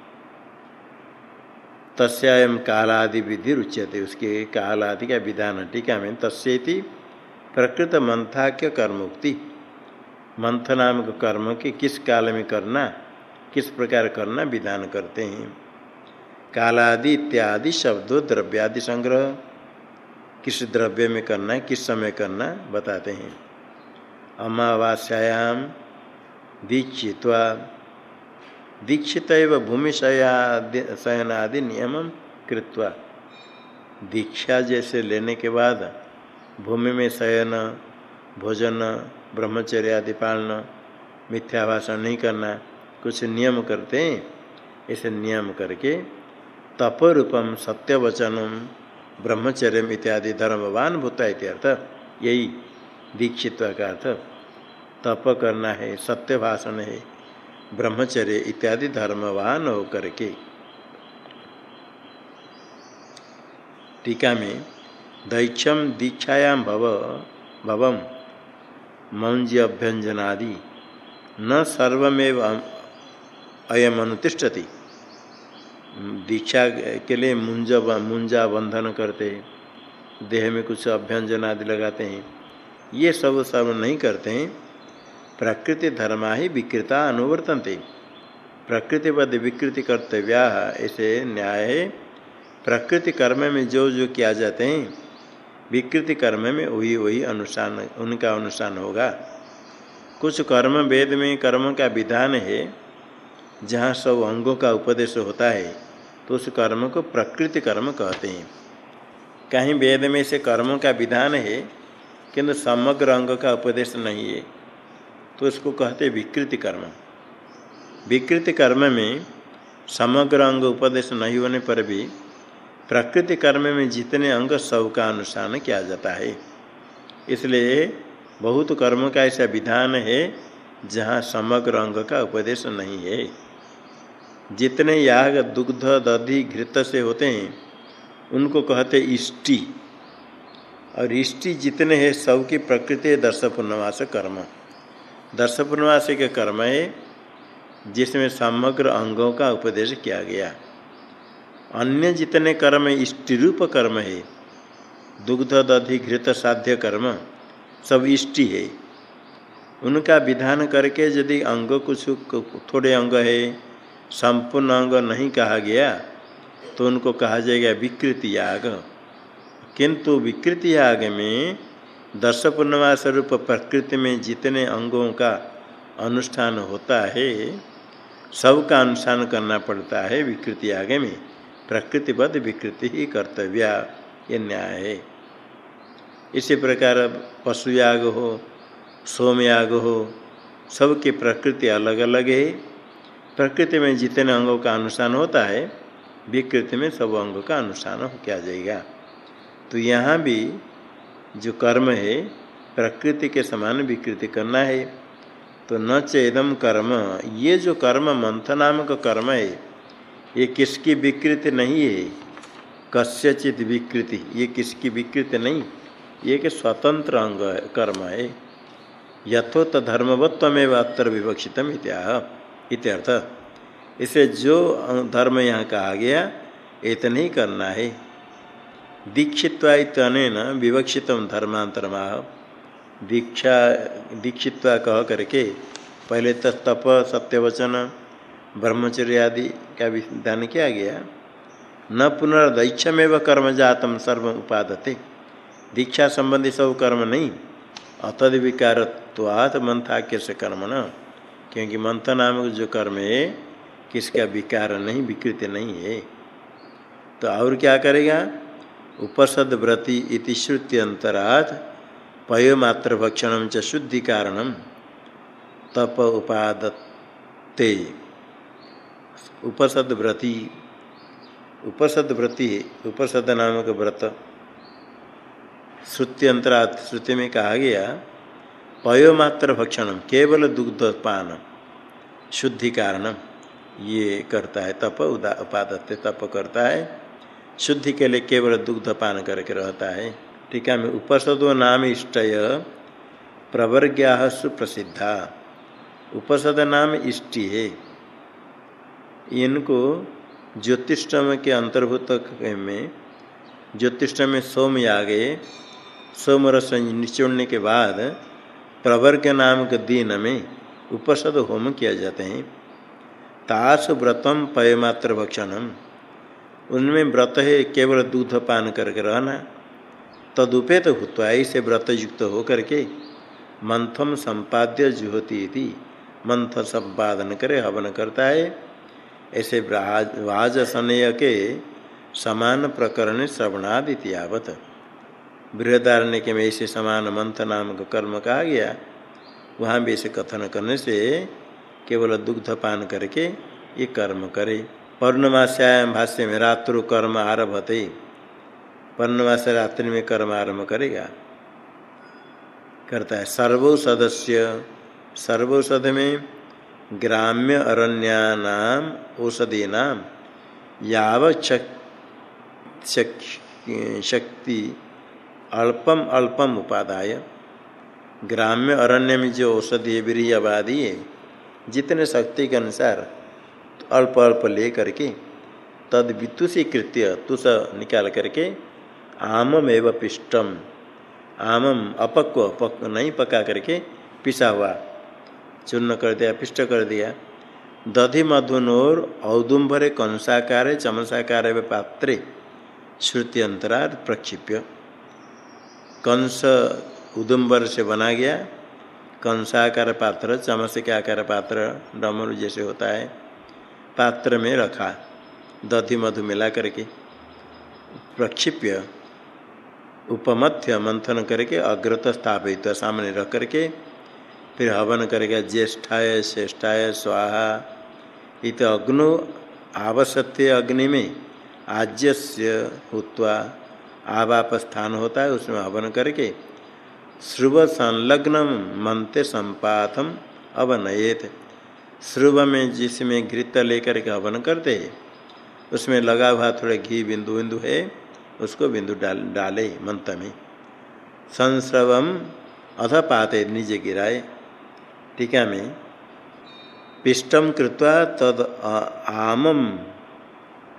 तस्याम कालादि विधि रुच्यते। उसके कालादि का विधान टीका में तस्ती प्रकृत मंथाक्य कर्मुक्ति। मंथ नाम के कर्म के किस काल में करना, किस प्रकार करना विधान करते हैं। कालादि इत्यादि शब्दों, द्रव्यादि संग्रह, किस द्रव्य में करना, किस समय करना बताते हैं। अमावास्यायाम दीक्षित्वा दीक्षित भूमि शयनादि नियम कृत्वा। दीक्षा जैसे लेने के बाद भूमि में शयन, भोजन ब्रह्मचर्य आदि पालना मिथ्या भाषण नहीं करना, कुछ नियम करते हैं। ऐसे नियम करके तप रूपम सत्य वचनम ब्रह्मचर्य इत्यादि धर्मवान भूता इत्यर्थ यही दीक्षित का अर्थ। तप करना है सत्य भाषण है ब्रह्मचर्य इत्यादि धर्मवान हो के। टीका में दैक्षम दीक्षायाम भव, भवम मंज न सर्वमेव अयम अनुतिष्ठति। दीक्षा के लिए मुंज मुंजा बंधन करते हैं देह में कुछ अभ्यंजन आदि लगाते हैं। ये सब सब नहीं करते हैं। प्रकृति धर्मा ही विकृता अनुवर्तनते। प्रकृतिबद्ध विकृति कर्तव्या ऐसे न्याय। है प्रकृति कर्म में जो जो किया जाते हैं, विकृति कर्म में वही वही अनुष्ठान, उनका अनुष्ठान होगा। कुछ कर्म वेद में कर्म का विधान है, जहाँ सब अंगों का उपदेश होता है तो उस कर्म को प्रकृति कर्म कहते हैं। कहीं वेद में से कर्मों का विधान है, किंतु समग्र अंग का उपदेश नहीं है। तो उसको कहते विकृति कर्म। विकृति कर्म में समग्र अंग उपदेश नहीं होने पर भी प्रकृति कर्म में जितने अंग सब का अनुष्ठान किया जाता है। इसलिए बहुत कर्म का ऐसा विधान है जहाँ समग्र अंग का उपदेश नहीं है। जितने याग, दुग्ध, दधि, घृत से होते हैं, उनको कहते इष्टि। और इष्टि जितने हैं, सब की प्रकृति दर्श पूर्णवास कर्म। दर्श पूर्णवास के कर्म है, जिसमें समग्र अंगों का उपदेश किया गया। अन्य जितने कर्म इष्ट रूप कर्म है, दुग्ध, दधि, घृत, साध्य कर्म, सब इष्टि है। उनका विधान करके यदि अंग कुछ थोड़े अंग है, संपूर्ण अंग नहीं कहा गया तो उनको कहा जाएगा विकृति याग। किंतु विकृति याग में दर्श पूर्णमास रूप प्रकृति में जितने अंगों का अनुष्ठान होता है, सबका अनुष्ठान करना पड़ता है विकृति आगे में। प्रकृतिबद्ध विकृति ही कर्तव्य, ये न्याय है। इसी प्रकार पशुयाग हो, सोमयाग हो, सबकी प्रकृति अलग अलग है। प्रकृति में जितने अंगों का अनुष्ठान होता है, विकृति में सब अंगों का अनुष्ठान किया जाएगा। तो यहाँ भी जो कर्म है, प्रकृति के समान विकृति करना है तो न चेदम कर्म। ये जो कर्म, मंथ नामक कर्म है, ये किसकी विकृति नहीं है? कस्यचित विकृति। ये किसकी विकृति नहीं? ये कि स्वतंत्र अंग कर्म है। यथोत धर्मवत्व में अत्र विवक्षितम इत्यर्थ, इसे जो धर्म यहाँ कहा गया, इतना ही करना है। दीक्षित्वा इतन विवक्षितम धर्मांतर दीक्षा, दीक्षित्वा कह करके पहले तो तप, सत्यवचन, ब्रह्मचर्य आदि का विधान किया गया। न पुनर्दैक्षमेव कर्म जातम सर्व उपादते। दीक्षा संबंधी सब कर्म नहीं, अतद विकारत्वात मंथाक्य से कर्म न। क्योंकि मंथ नामक जो कर्म है, किसका विकार नहीं, विकृत नहीं है। तो और क्या करेगा? उपसद व्रति इति श्रुति अंतरात पयोमात्र भक्षण च शुद्धि कारणम तप उपादत्ते। उपसद व्रति उपसद व्रति उपसद नामक व्रत श्रुत्यंतरात श्रुति में कहा गया पयोमात्र भक्षण केवल दुग्ध पान शुद्धि कारण ये करता है तप उपादत्य तप करता है। शुद्धि के लिए केवल दुग्ध पान करके रहता है। टीका में उपसदो नाम इष्टय प्रवर्ग्या सुप्रसिद्धा। उपसद नाम इष्टि है। इनको ज्योतिषम के अंतर्भूत में ज्योतिषम में सोम यागे, सोम रस निचोड़ने के बाद प्रवर्ग नाम के दिन में उपसद होम किया जाते हैं। तास व्रतम पयमात्र भक्षणम। उनमें व्रत है, केवल दूध पान करके रहना। तदुपेत भूतवा ऐसे व्रत युक्त हो करके मंथम संपाद्य जुहोती मंथ संपादन करे, हवन करता है। ऐसे वाज वाजसनय के समान प्रकरण श्रवणाद इतिहावत बृहदारण्य के में ऐसे समान मंथ नाम का कर्म कहा गया। वहाँ भी ऐसे कथन करने से केवल दुग्ध पान करके ये कर्म करे। पौर्णमास्याम भाष्य में रात्रु कर्म आरभते। पौर्णमास रात्रि में कर्म आरंभ करेगा। करता है सर्वो सदस्य सर्वौषध में ग्राम्य अरण्यानाम औषधीना याव शक्ति, अल्पम अल्पम उपादाय। ग्राम्य अरण्य में जो औषधि है आबादी है, जितने शक्ति के अनुसार अल्प अल्प ले करके तद वितुषी कृत्य तुष निकाल करके आमम एवं पिष्टम। आमम अपक्व, पक, नहीं पका करके पिसा हुआ। चूर्ण कर दिया, पिष्ट कर दिया। दधि मधुनोर औदुम्बरे कंसाकार चमसाकार पात्रे श्रुति अंतरा प्रक्षिप्य। कंस उदुम्बर से बना गया। कंसाकार पात्र चमस के आकार पात्र, डमरू जैसे होता है। पात्र में रखा। दधि मधु मिला करके। प्रक्षिप्य। उपमथ्य मंथन करके अग्रत स्थापित। सामने रख करके। फिर हवन करेगा, ज्येष्ठाय, श्रेष्ठाय, स्वाहा। इत अग्नो आवश्यक अग्नि में आज्यस्य हुआ आवाप स्थान होता है, उसमें हवन करके। श्रुव संलग्न मंत्र संपातम अवनयेत। श्रुव में जिसमें घृत लेकर के हवन करते उसमें लगा हुआ थोड़ा घी बिंदु बिंदु है, उसको बिंदु डाल, डाले मंत्र में। संस्रवम अध पाते निजे गिराए। टीका में पिष्टम कृत्वा तद आमम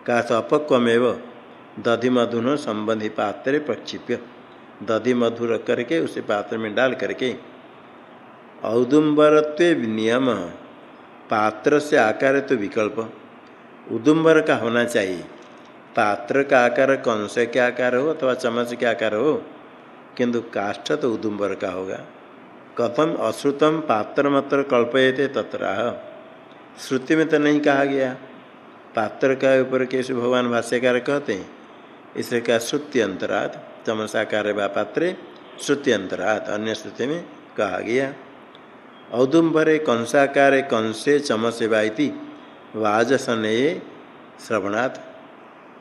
का अपक्वमेव दधि मधुन संबंधी पात्र प्रक्षिप्य। दधि मधु रख करके उसे पात्र में डाल करके। औदुम्बरत्व नियम पात्र से आकार तो विकल्प। उदुम्बर का होना चाहिए। पात्र का आकार कौन से क्या आकार हो अथवा चम्मच के आकार हो। किंतु काष्ठ तो उदुम्बर का होगा। कथम अश्रुतम पात्र मात्र कल्पयते तत्र श्रुति में तो नहीं कहा गया। पात्र का ऊपर कैसे भगवान भाष्यकार कहते हैं, इसलिए क्या श्रुति अंतरात चमसाकार पात्रे श्रुति अंतरात अन्य श्रुति में कहा गया। औदुम्बरे कंसाकार कंसे चमसे वाइती वाजसने श्रवणात्।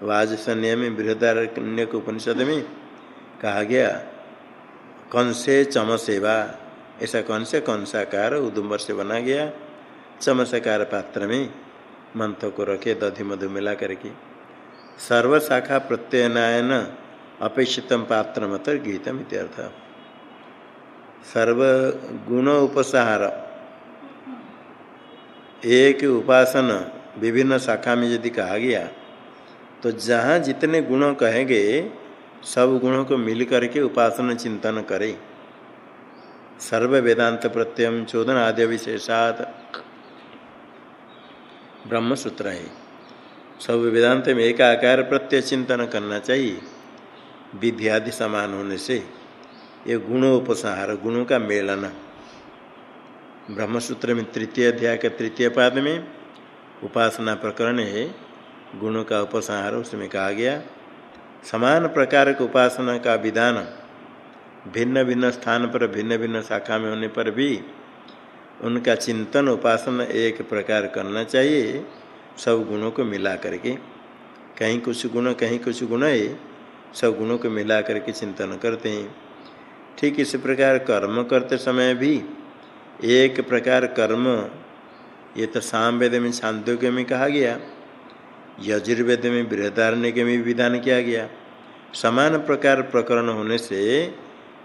वाजसन्य में बृहदारण्य उपनिषद में कहा गया, कंसे चमसेवा, ऐसा कौन से कंसाकार उदुम्बर से बना गया। चमसाकार पात्र में मंत्र को रखे दधि मधु मिला करके। सर्वशाखा प्रत्ययनायन अपेक्षित पात्र मत गीतम इत्यर्थ। सर्वगुण उपसार एक उपासन विभिन्न शाखा में यदि कहा गया तो जहाँ जितने गुण कहेंगे, सब गुणों को मिल करके उपासना चिंतन करें। सर्व वेदांत प्रत्यय चोदन आदि विशेषात ब्रह्म सूत्र है। सब वेदांत में एक आकार प्रत्यय चिंतन करना चाहिए। विधि आदि समान होने से। ये गुणोपसंहार गुणों का मेलन। ब्रह्मसूत्र में तृतीय अध्याय के तृतीय पाद में उपासना प्रकरण है, गुणों का उपसंहार उसमें कहा गया, समान प्रकार के उपासना का विधान, भिन्न भिन्न स्थान पर, भिन्न भिन्न शाखा में होने पर भी उनका चिंतन, उपासना एक प्रकार करना चाहिए, सब गुणों को मिला करके। कहीं कुछ गुण, कहीं कुछ गुण है, सब गुणों को मिला करके चिंतन करते हैं। ठीक इसी प्रकार कर्म करते समय भी एक प्रकार कर्म, ये तो साम वेद में छांदोग्य में कहा गया, यजुर्वेद में, बृहदारण्य के में विधान किया गया। समान प्रकार प्रकरण होने से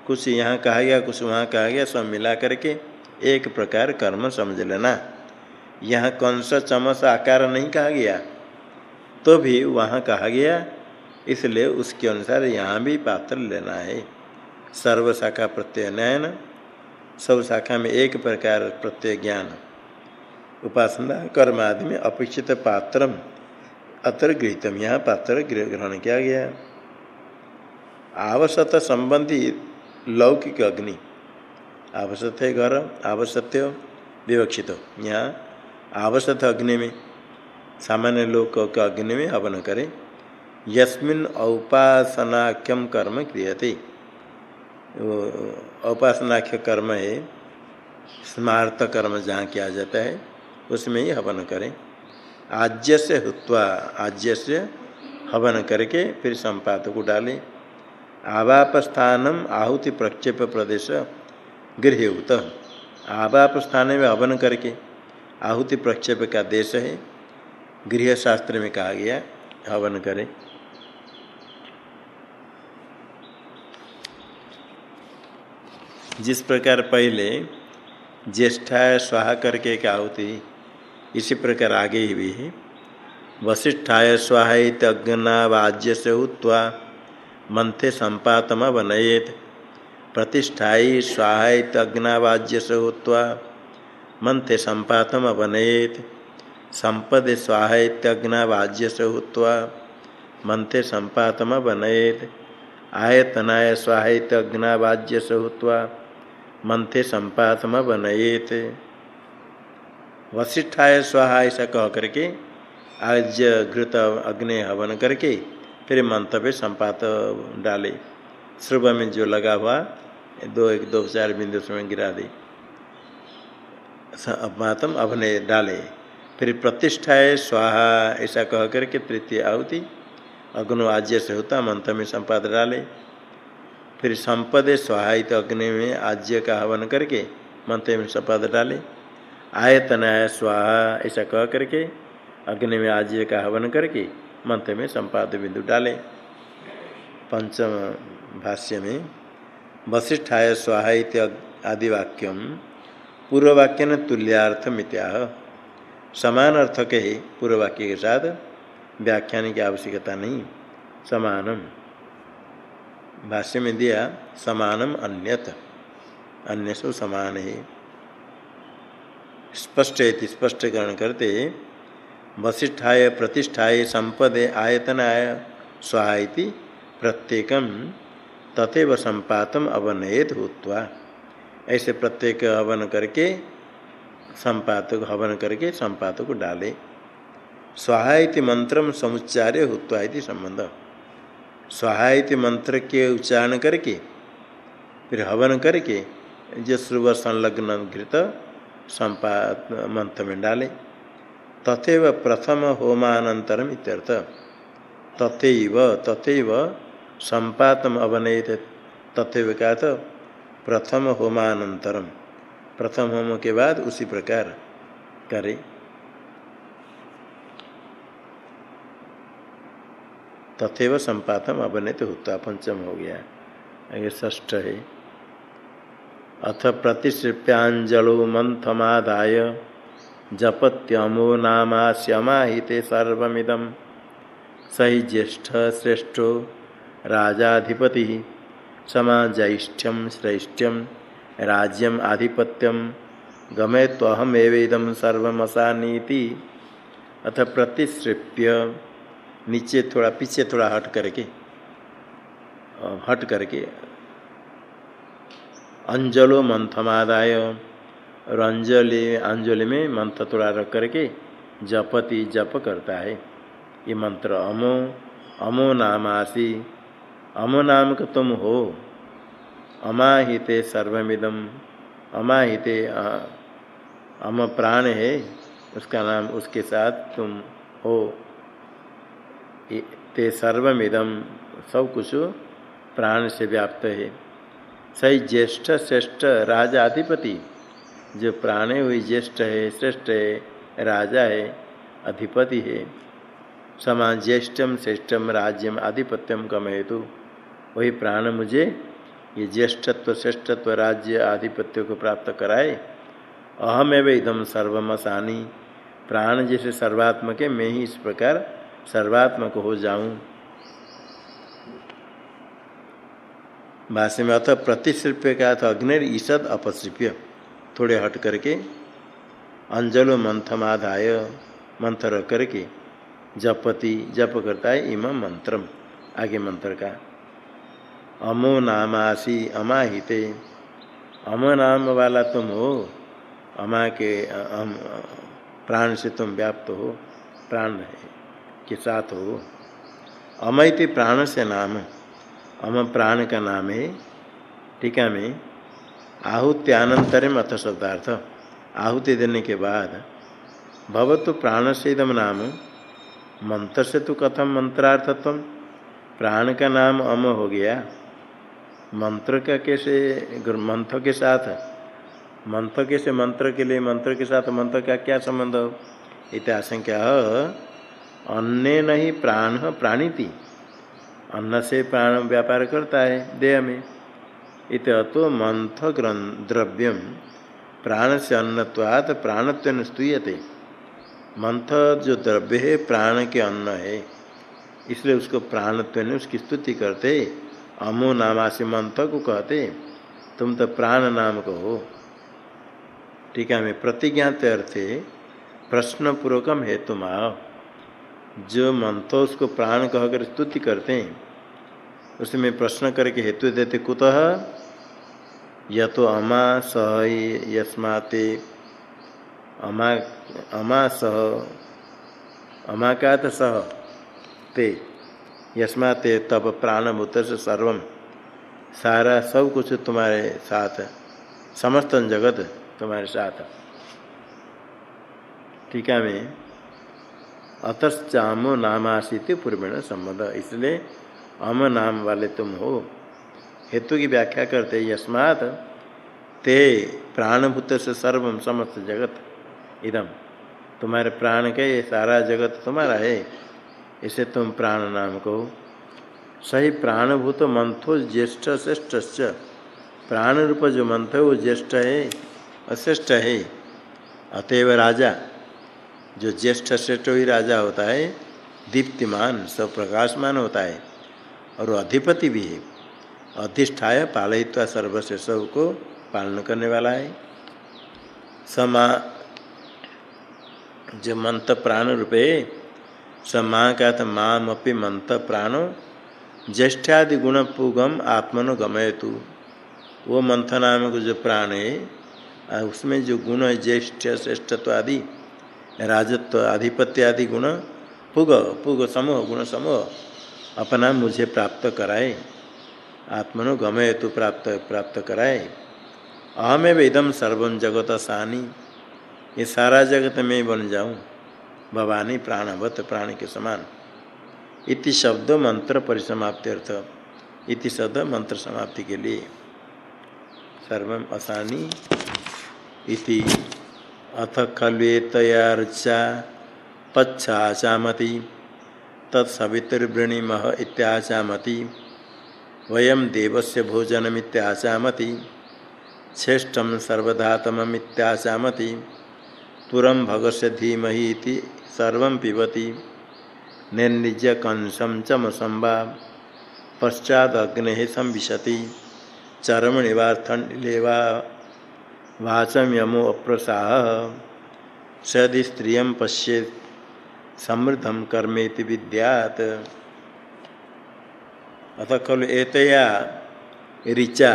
कुछ यहाँ कहा गया, कुछ वहाँ कहा गया, सब मिला करके एक प्रकार कर्म समझ लेना। यहाँ कंस, चमस, आकार नहीं कहा गया तो भी वहाँ कहा गया, इसलिए उसके अनुसार यहाँ भी पात्र लेना है। सर्व शाखा प्रत्यय नयन, सब शाखा में एक प्रकार प्रत्यय ज्ञान। उपासना, कर्म आदि में अपेक्षित पात्र अत्र गृहितम यहाँ पात्र ग्रहण किया गया। आवश्यक संबंधी लौकिक अग्नि। आवश्यक है घर, आवश्यक विवक्षित। यहाँ आवश्यक अग्नि में, सामान्य लोक का अग्नि में हवन करें। यस्मिन औपासनाख्यम कर्म क्रियते। औपासनाख्य कर्म है, स्मार्त कर्म जहाँ किया जाता है, उसमें ही हवन करें। आज्य से हुआ आज्य से हवन करके फिर संपात को डालें। आवाप स्थानम आहुति प्रक्षेप प्रदेश गृहयुत। आवाप स्थान में हवन करके आहुति प्रक्षेप का देश है। गृह शास्त्र में कहा गया, हवन करें। जिस प्रकार पहले ज्येष्ठा स्वाहा करके एक आहुति, इसी प्रकार आगे ही भी है। वशिष्ठाय स्वाहित अग्नावाज्य से उत्वा मंथे संपातम बनयेत प्रतिष्ठाई स्वाहित अग्नावाज्य से उत्वा मंथे संपातम बनयेत संपद स्वाहित्यग्नावाज्य से उत्वा मंथे संपातम बनयेत आयतनाय स्वाहित्यग्नावाज्य से उत्वा मंथे संपातम बनयेत। वशिष्ठाय स्वाहा ऐसा कह करके आज घृत अग्नि हवन करके, फिर मंत्र पे संपात डाले। श्रुभ में जो लगा हुआ, दो एक दो चार बिंदु समय गिरा दे। मातम अभने डाले। फिर प्रतिष्ठाए स्वाहा, ऐसा कह करके तृतीय आहुति, अग्नो आज्य से होता मंत्र में संपाद डाले। फिर संपदे स्वाहित अग्नि में आज्य का हवन करके मंत्र में संपाद डाले। आयतनाय स्वाहा, ऐसा कह करके अग्नि में आज्य का हवन करके मंत्र में संपाद बिंदु डाले। पंचम भाष्य में वशिष्ठाय स्वाहा आदि वाक्यम पूर्व वाक्य न तुल्यार्थम इत्याह। समान अर्थ के ही पूर्व वाक्य के साथ व्याख्यान की आवश्यकता नहीं। समानम। भाष्य में दिया समानम अन्यत। अन्य सो समान। है स्पष्ट स्पष्टीकरण करते वशिष्ठाय प्रतिष्ठाय संपदे आयतनाय स्वाहायति प्रत्येक तथेव संपातम अवनयत होत्वा। ऐसे प्रत्येक हवन करके संपात को हवन करके संपात को डाले स्वाहायति मंत्र समुच्चार्य होत्वा संबंध स्वाहायति मंत्र के उच्चारण करके, फिर हवन करके जो श्रुव संलग्न घृत संपात मंत्र में डाले। तथेव प्रथम होमानंतरम इत्यर्थ। तथैव तथैव संपातम अवनयत। तथैव का प्रथम होमानंतरम प्रथम होम के बाद उसी प्रकार करे। तथेव संपातम अवनित होता पंचम हो गया। आगे ष्ठ है। अथ प्रतिश्रिप्यांजलो मंथमादाय जपत्यमो नामाश्यमाहिते सर्वमिदम। सही ज्येष्ठ श्रेष्ठो राजाधिपति। समाजैष्ठ्यम श्रेष्ठ्यम राज्यम आधिपत्यम गमे तो अहम एवेदम सर्वमसानीति अथ प्रतिश्रिप्य नीचे थोड़ा, पीछे थोड़ा हट करके हट करके, अंजलो मंथमादाय, और अंजलि अंजलि में मंत्र थोड़ा रख करके जपति जप करता है। ये मंत्र अमो अमो नाम नामासी, अमो नाम का तुम हो। अमाहिते सर्वमिदम अमाहिते अम प्राण है, उसका नाम उसके साथ तुम हो। ते सर्वमिदम सब कुछ प्राण से व्याप्त है। सही ज्येष्ठ श्रेष्ठ राजा अधिपति जो प्राणे हुई ज्येष्ठ है, श्रेष्ठ है, राजा है, अधिपति है। समान ज्येष्ठम श्रेष्ठम राज्यम आधिपत्यम कम हेतु वही प्राण मुझे ये ज्येष्ठत्व, श्रेष्ठत्व, राज्य, आधिपत्य को प्राप्त कराए। अहमेव इदम सर्वमसानी। प्राण जैसे सर्वात्मक है मैं ही इस प्रकार सर्वात्मक हो जाऊँ। भाष्य में अथ प्रतिशिल्प्य का अर्थ अग्निर ईषद अपशिप्य थोड़े हट करके, अंजलो मंथमाधाय मंत्र करके, जपति, जप करता है, इम मंत्रम, आगे मंत्र का। अमो नामासी, अमाहिते। अम नाम वाला तुम हो, अमा के, अम, प्राण से तुम व्याप्त हो, प्राण के साथ हो। अमैति प्राण से नाम। अम प्राण का नाम है टीका में आहुत्यानंतरम अथ शब्दार्थ। आहुति देने के बाद भवतु प्राण से इदम नाम। मंत्र से तो कथम मंत्रार्थत्व? प्राण का नाम अम हो गया। मंत्र का कैसे मंत्र के साथ? मंत्र कैसे मंत्र के लिए मंत्र के साथ मंत्र का क्या संबंध हो? इत्याशंका। अन्य नहीं प्राण प्राणी थी अन्न से प्राण व्यापार करता है देह में इत अतो मंथ द्रव्यम। प्राण से अन्नवाद प्राणत्व स्तूयते। मंथ जो द्रव्य है, प्राण के अन्न है। इसलिए उसको प्राणत्व उसकी स्तुति करते। अमो नामासी मंथ को कहते। तुम तो प्राण नाम को हो। टीका में प्रतिज्ञात अर्थे प्रश्न पूर्वकम हेतु माओ जो मंत्र उसको प्राण कहकर स्तुति करते हैं। उसमें प्रश्न करके हेतु देते कुतः? य तो अमा सह यस्माते। अमा अमा सह। अमा का तो सह? ते। यस्माते तब प्राणभूत से सर्व। सारा सब कुछ तुम्हारे साथ समस्त जगत तुम्हारे साथ टीका में अतश्चामो नामाशित पूर्वेण संबंध इसलिए अम नाम वाले तुम हो। हेतु की व्याख्या करते यस्मात ते प्राणभूत से सर्वम समस्त जगत। इदम तुम्हारे प्राण के ये सारा जगत तुम्हारा है, इसे तुम प्राण नाम कहो। सही प्राणभूत मंथो ज्येष्ठ श्रेष्ठ प्राण रूप जो मंथ है, वो ज्येष्ठ है, अश्रेष्ठ है। अतएव राजा जो ज्येष्ठ श्रेष्ठ ही राजा होता है, दीप्तिमान सब प्रकाशमान होता है, और अधिपति भी है। अधिष्ठाय पालयित्वा सर्वस्व सबको पालन करने वाला है। समा, जो मंत्र प्राण रूपे स माँ का तो माम अपनी मंत्र प्राणो ज्येष्ठादि गुण पुगम आत्मनो गमयतु। वो मंथ नाम को जो प्राण है, उसमें जो गुण है, ज्येष्ठ श्रेष्ठत्व आदि राजत्व, आधिपत्य आदि गुण, पुग पुग समूह, गुण समूह अपना मुझे प्राप्त कराए। आत्मनो गमय तो प्राप्त प्राप्त कराए। अहमेव इदम सर्वम जगत सानी। ये सारा जगत में बन जाऊँ, भवानी प्राणवत प्राण के समान। इति शब्द मंत्र परिसमाप्ति अर्थ, इति शब्द मंत्र समाप्ति के लिए। सर्वम असानी इति। अथ खल्वेतयार्चा पच्छाचामति, तत्सवितुर्वृणीमह इत्याचामति वयम देवस्य भोजनमित्याचामति श्रेष्ठम सर्वधातममित्याचामति तुरम भगस्य धीमहि सर्वं पिबति निर्निज्य कंसम चमसंबा पश्चादग्ने संविशति चरमणिवार्थलेवा वाचम यमो अप्रसाह। सदि स्त्रिय पश्ये समृद्धम कर्मेति विद्यात। अतः खलु एतया ऋचा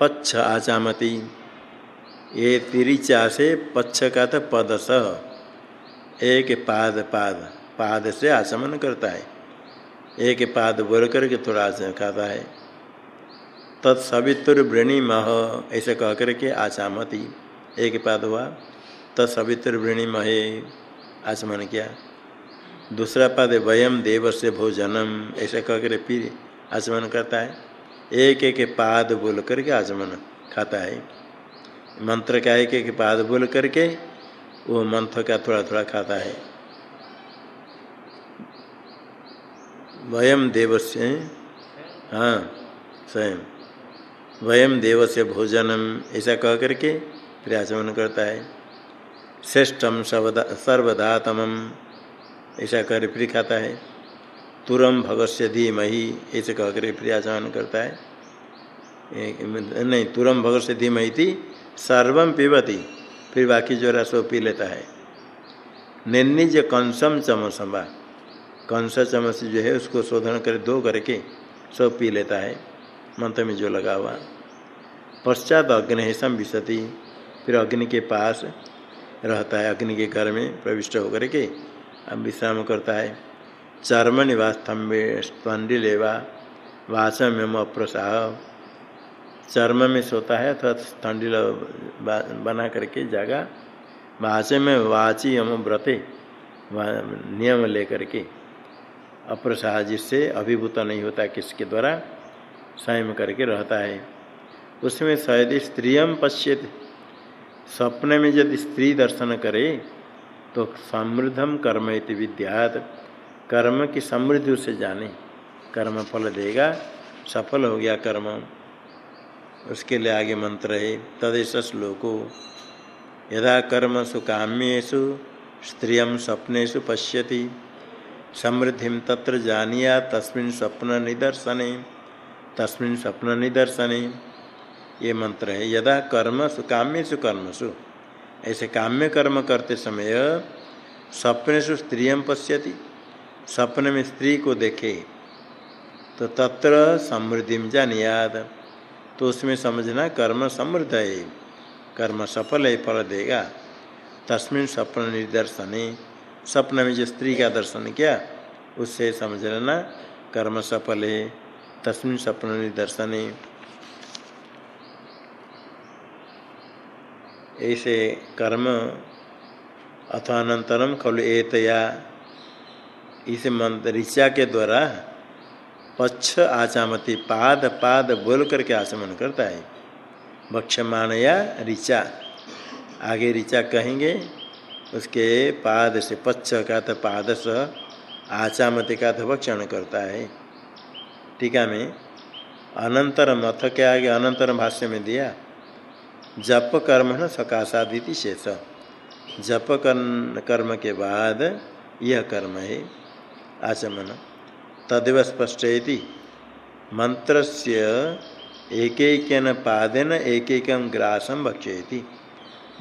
पच्छ आचामती। ये तिरिचा से पच्छ का तो पदस। एक पाद पाद पाद से आचमन करता है। एक पाद बोल करके थोड़ा खाता है। तत्सवितुर्वृणी मह ऐसे कह करके आचामती एक पाद हुआ। तत्सवितुर्वृणी महे आचमन किया। दूसरा पद वयम देव से भोजनम। ऐसे कह कर फिर आचमन करता है। एक एक पाद बोल करके आचमन खाता है। मंत्र का एक एक पाद बोल करके वो मंत्र का थोड़ा थोड़ा खाता है। वयम देव से हाँ स्वयं। वयम देव से भोजनम, ऐसा कह करके फिर आचमन करता है। श्रेष्ठम सर्वधातम ऐसा कर फिर खाता है। तुरम भगस्य धीमही, ऐसे कह करके फिर आचमन करता है। नहीं तुरम भगस्य धीमही थी सर्वम पीबती, फिर बाकी जो रस पी लेता है। निर्निज कंसम चमसम्बा कंस चमच जो है उसको शोधन कर दो करके सब पी लेता है। मंत्र में जो लगा हुआ। पश्चात अग्नि संविशति फिर अग्नि के पास रहता है, अग्नि के घर में प्रविष्ट होकर के अब विश्राम करता है। चर्म निवास स्तंडी लेवा वाचम एवं अप्रसाह। चर्म में सोता है अथवा स्तंडिल बना करके जागा। वाचे में वाची एवं व्रते नियम लेकर के। अप्रसाह जिससे अभिभूत नहीं होता किसके द्वारा? स्वयं करके रहता है। उसमें शायद स्त्रियम पश्यत। स्वप्न में यदि स्त्री दर्शन करे तो समृद्धम कर्म इति विद्यात। कर्म की समृद्धि उसे जाने। कर्म फल देगा, सफल हो गया कर्म। उसके लिए आगे मंत्र है, तदेश श्लोको। यदा कर्म सुकाम्यु स्त्रिय स्वप्नेशु पश्यति। समृद्धि तत्र जानिया तस्मिन् स्वप्न निदर्शने। तस्मिन् स्वप्न निदर्शने ये मंत्र है, यदा कर्म कर्मसु काम्यसु कर्मसु। ऐसे काम्य कर्म करते समय स्वप्नेशु स्त्रियम पश्यति, स्वप्न में स्त्री को देखे तो तत्र समृद्धि जानियाद। तो उसमें समझना, कर्म समृद्ध है, कर्म सफल है, फल देगा। तस्मिन स्वप्न निर्दर्शन स्वप्न में जो स्त्री का दर्शन किया, उससे समझ लेना कर्म सफल है। तस्मिन स्वप्न निर्दर्शन ऐसे कर्म अथवा अनंतरम खलु एतया। इस मंत्र ऋचा के द्वारा पक्ष आचामती पाद पाद बोल करके आचमन करता है। भक्षमान या ऋचा। आगे ऋचा कहेंगे, उसके पाद से पक्ष का तो पाद स आचामती का तो भक्षण करता है। टीका में अनंतरम अथ के आगे अनंतरम भाष्य में दिया, जप कर्म न सकाशादिति शेष। जप कर्म के बाद यह कर्म है, आचमन। तदेव स्पष्ट मंत्र से पादेन एक एक ग्रासम भक्षयति।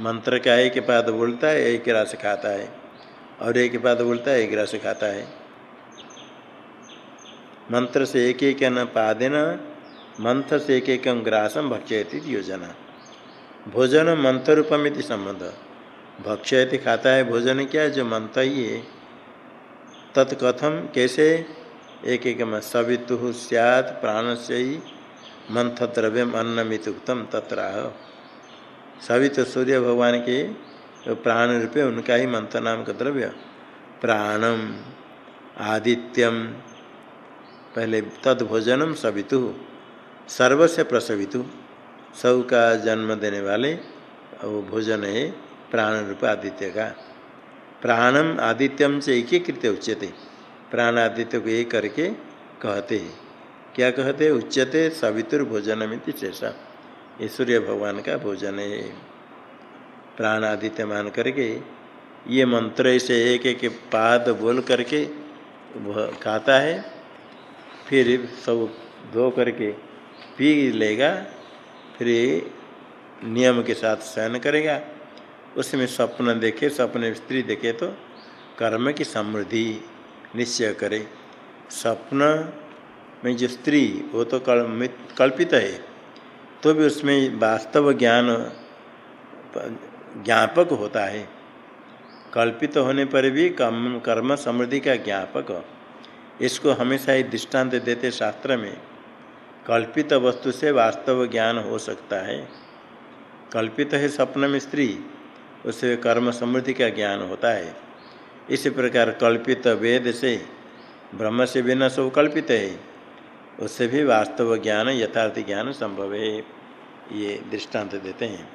मंत्र का एक पाद बोलता है, एक ग्रास खाता है, और एक पाद बोलता है, एक ग्रास खाता है। मंत्र से एक एक पादेन मंत्र से एक एक ग्रासम भक्षयति योजना। भोजन मंत्र रूपमिति संबंध। भक्षयति खाता है भोजन क्या? जो मंत्र ही है। तत्कथम कैसे? एक एक सवितु सैत प्राण से ही मंथ द्रव्यम अन्नमित उत्तम तत्राह। सभी तो सूर्य भगवान के प्राण रूपे उनका ही मंत्र नाम का द्रव्य। प्राणम, आदित्यम पहले तद भोजनम सवितु सर्व से प्रसवितु। सब का जन्म देने वाले, वो भोजन है प्राण रूप आदित्य का। प्राणम आदित्यम से एकीकृत उच्यते। प्राण आदित्य को एक करके कहते हैं। क्या कहते हैं? उच्यते सवितुर सवितुर्भोजनमिति शेषा। ये सूर्य भगवान का भोजन है। प्राण आदित्य मान करके, ये मंत्र से एक एक पाद बोल करके खाता है। फिर सब धो करके पी लेगा फिर नियम के साथ शयन करेगा। उसमें स्वप्न देखे स्वप्न स्त्री देखे तो कर्म की समृद्धि निश्चय करे। स्वप्न में जो स्त्री वो तो कल, कल्पित है। तो भी उसमें वास्तव ज्ञान ज्ञापक होता है। कल्पित होने पर भी कम कर्म समृद्धि का ज्ञापक इसको हमेशा ही दृष्टांत देते शास्त्र में, कल्पित वस्तु से वास्तव ज्ञान हो सकता है। कल्पित है स्वप्न में स्त्री उससे कर्म समृद्धि का ज्ञान होता है। इसी प्रकार कल्पित वेद से, ब्रह्म से बिना सब कल्पित है। उससे भी वास्तव ज्ञान, यथार्थ ज्ञान संभव है, ये दृष्टांत देते हैं।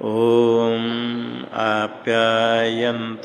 ओम आप्यायंत